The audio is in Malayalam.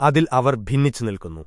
അതിൽ അവർ ഭിന്നിച്ചു നിൽക്കുന്നു.